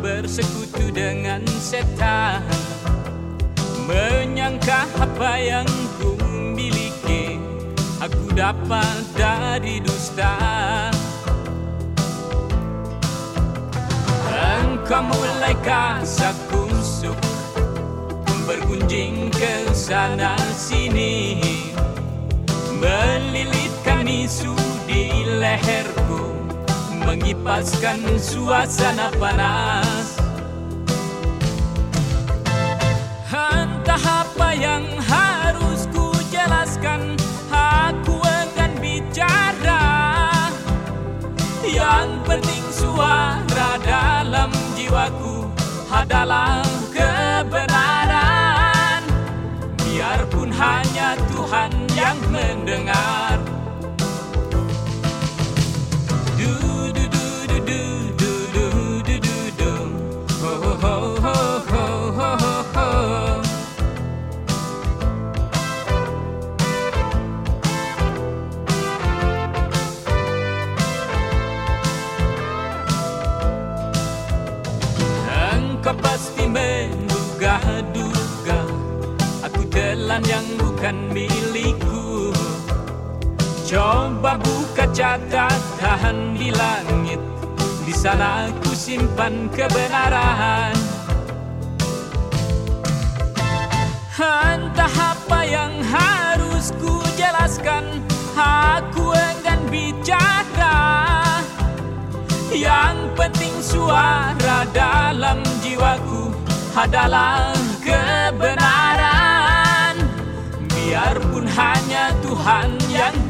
bersekutu dengan setan. Menyangka apa yang ku miliki Aku dapat dari dusta. Engkau mulai kasak kusuk Bergunjing ke sana sini. Melilitkan isu di leherku Mengipaskan suasana panas penting suara dalam jiwaku. Adalah kebenaran. Biarpun hanya Tuhan yang mendengar menduga-duga Aku telan yang bukan milikku. Coba buka catatan di langit. Di sana aku simpan kebenaran. Entah apa yang harus ku jelaskan Aku enggan bicara. Yang penting suara dalam jiwaku adalah kebenaran. Biarpun hanya Tuhan yang